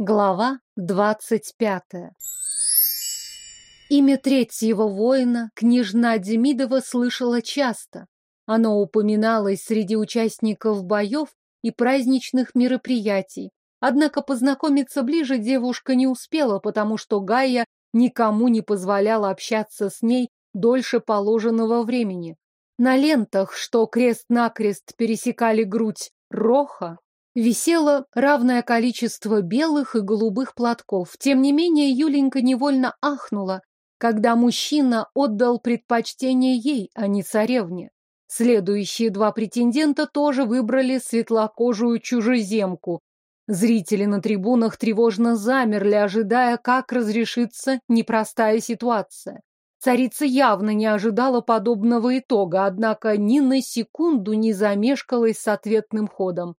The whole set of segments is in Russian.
Глава двадцать пятая Имя третьего воина княжна Демидова слышала часто. Оно упоминалось среди участников боев и праздничных мероприятий. Однако познакомиться ближе девушка не успела, потому что Гайя никому не позволяла общаться с ней дольше положенного времени. На лентах, что крест-накрест пересекали грудь Роха, висело равное количество белых и голубых платков. Тем не менее, Юленька невольно ахнула, когда мужчина отдал предпочтение ей, а не царевне. Следующие два претендента тоже выбрали светлокожую чужеземку. Зрители на трибунах тревожно замерли, ожидая, как разрешится непростая ситуация. Царица явно не ожидала подобного итога, однако ни на секунду не замешкалась с ответным ходом.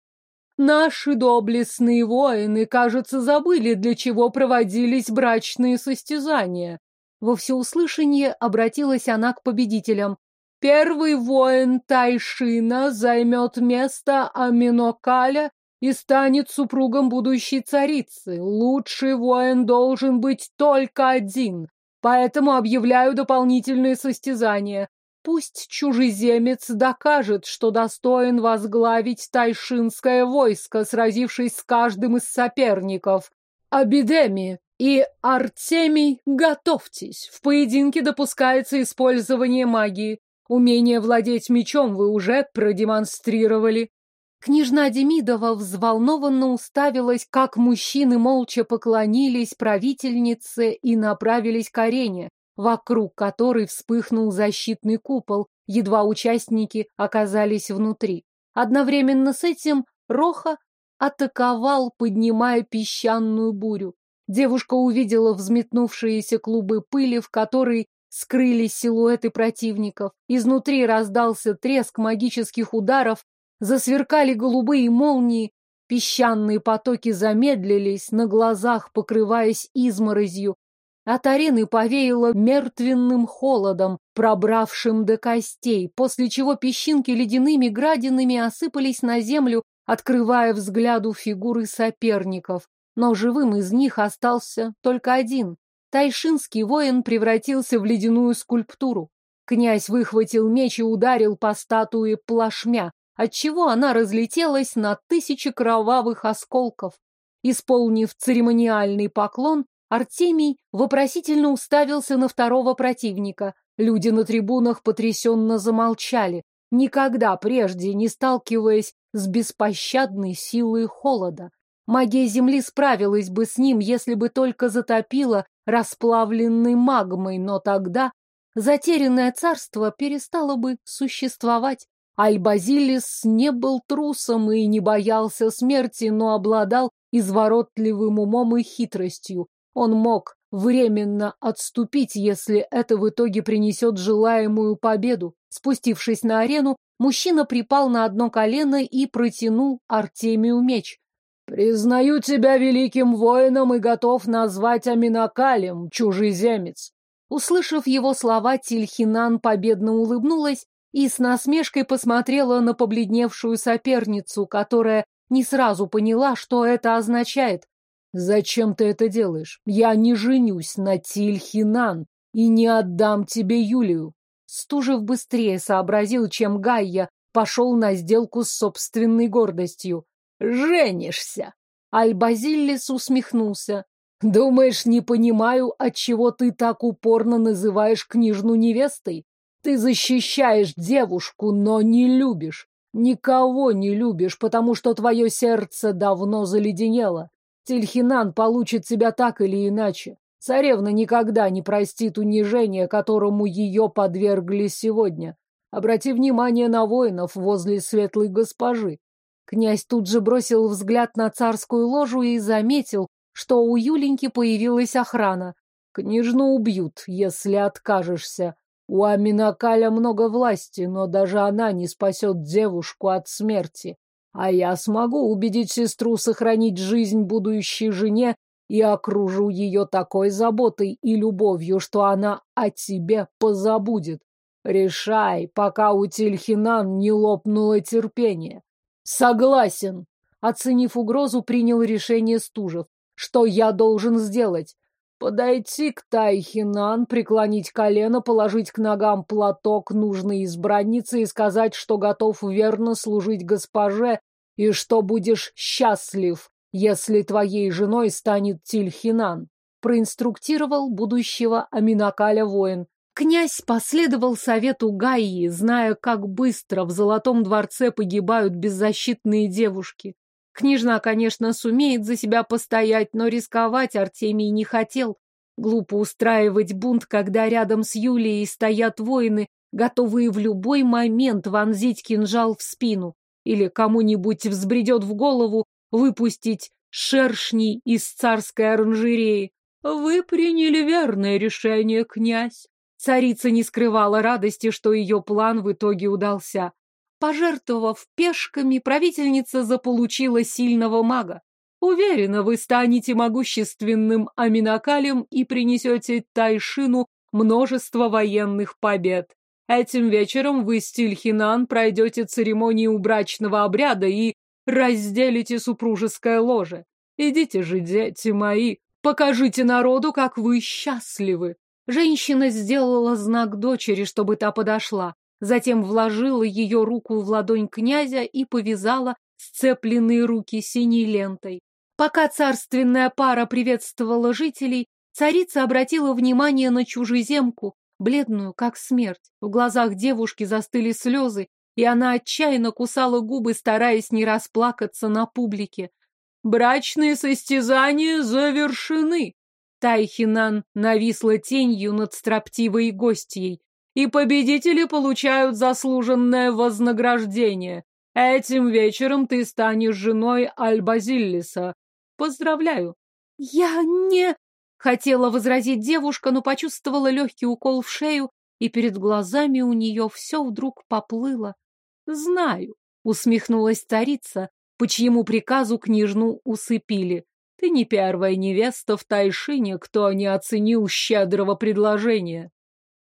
Наши доблестные воины, кажется, забыли, для чего проводились брачные состязания. Во всеуслышание обратилась она к победителям. Первый воин Тайшина займет место Аминокаля и станет супругом будущей царицы. Лучший воин должен быть только один, поэтому объявляю дополнительные состязания. Пусть чужеземец докажет, что достоин возглавить тайшинское войско, сразившись с каждым из соперников. Абидеми и Артемий, готовьтесь. В поединке допускается использование магии. Умение владеть мечом вы уже продемонстрировали. Княжна Демидова взволнованно уставилась, как мужчины молча поклонились правительнице и направились к арене, вокруг которой вспыхнул защитный купол, едва участники оказались внутри. Одновременно с этим Роха атаковал, поднимая песчаную бурю. Девушка увидела взметнувшиеся клубы пыли, в которой скрылись силуэты противников. Изнутри раздался треск магических ударов, засверкали голубые молнии, песчаные потоки замедлились, на глазах покрываясь изморозью, от арены повеяло мертвенным холодом, пробравшим до костей, после чего песчинки ледяными градинами осыпались на землю, открывая взгляду фигуры соперников. Но живым из них остался только один. Тайшинский воин превратился в ледяную скульптуру. Князь выхватил меч и ударил по статуе плашмя, отчего она разлетелась на тысячи кровавых осколков. Исполнив церемониальный поклон, Артемий вопросительно уставился на второго противника. Люди на трибунах потрясенно замолчали, никогда прежде не сталкиваясь с беспощадной силой холода. Магия Земли справилась бы с ним, если бы только затопила расплавленной магмой, но тогда затерянное царство перестало бы существовать. Альбазилис не был трусом и не боялся смерти, но обладал изворотливым умом и хитростью. Он мог временно отступить, если это в итоге принесет желаемую победу. Спустившись на арену, мужчина припал на одно колено и протянул Артемию меч. «Признаю тебя великим воином и готов назвать Аминакалем, чужеземец». Услышав его слова, Тильхинан победно улыбнулась и с насмешкой посмотрела на побледневшую соперницу, которая не сразу поняла, что это означает. «Зачем ты это делаешь? Я не женюсь на Тильхинан и не отдам тебе Юлию». Стужев быстрее сообразил, чем Гайя пошел на сделку с собственной гордостью. «Женишься!» Альбазиллис усмехнулся. «Думаешь, не понимаю, отчего ты так упорно называешь княжну невестой? Ты защищаешь девушку, но не любишь. Никого не любишь, потому что твое сердце давно заледенело. Тильхинан получит себя так или иначе. Царевна никогда не простит унижения, которому ее подвергли сегодня. Обрати внимание на воинов возле светлой госпожи. Князь тут же бросил взгляд на царскую ложу и заметил, что у Юленьки появилась охрана. Княжну убьют, если откажешься. У Аминакаля много власти, но даже она не спасет девушку от смерти. А я смогу убедить сестру сохранить жизнь будущей жене и окружу ее такой заботой и любовью, что она о тебе позабудет. Решай, пока у Тильхинан не лопнуло терпение. Согласен. Оценив угрозу, принял решение Стужев. что я должен сделать? Подойти к Тайхинан, преклонить колено, положить к ногам платок нужной избранницы и сказать, что готов верно служить госпоже и что будешь счастлив, если твоей женой станет Тильхинан, проинструктировал будущего Аминакаля воин. Князь последовал совету Гаи, зная, как быстро в Золотом дворце погибают беззащитные девушки. Княжна, конечно, сумеет за себя постоять, но рисковать Артемий не хотел. Глупо устраивать бунт, когда рядом с Юлией стоят воины, готовые в любой момент вонзить кинжал в спину. Или кому-нибудь взбредет в голову выпустить шершней из царской оранжереи. Вы приняли верное решение, князь. Царица не скрывала радости, что ее план в итоге удался. Пожертвовав пешками, правительница заполучила сильного мага. Уверена, вы станете могущественным Аминакалем и принесете Тайшину множество военных побед. Этим вечером вы с Тильхинан пройдете церемонию брачного обряда и разделите супружеское ложе. Идите же, дети мои, покажите народу, как вы счастливы. Женщина сделала знак дочери, чтобы та подошла. Затем вложила ее руку в ладонь князя и повязала сцепленные руки синей лентой. Пока царственная пара приветствовала жителей, царица обратила внимание на чужеземку, бледную, как смерть. В глазах девушки застыли слезы, и она отчаянно кусала губы, стараясь не расплакаться на публике. «Брачные состязания завершены!» Тайхинан нависла тенью над строптивой гостьей. И победители получают заслуженное вознаграждение. Этим вечером ты станешь женой Альбазиллиса. Поздравляю. Я не... Хотела возразить девушка, но почувствовала легкий укол в шею, и перед глазами у нее все вдруг поплыло. Знаю, усмехнулась царица, по чьему приказу княжну усыпили. Ты не первая невеста в Тайшине, кто не оценил щедрого предложения.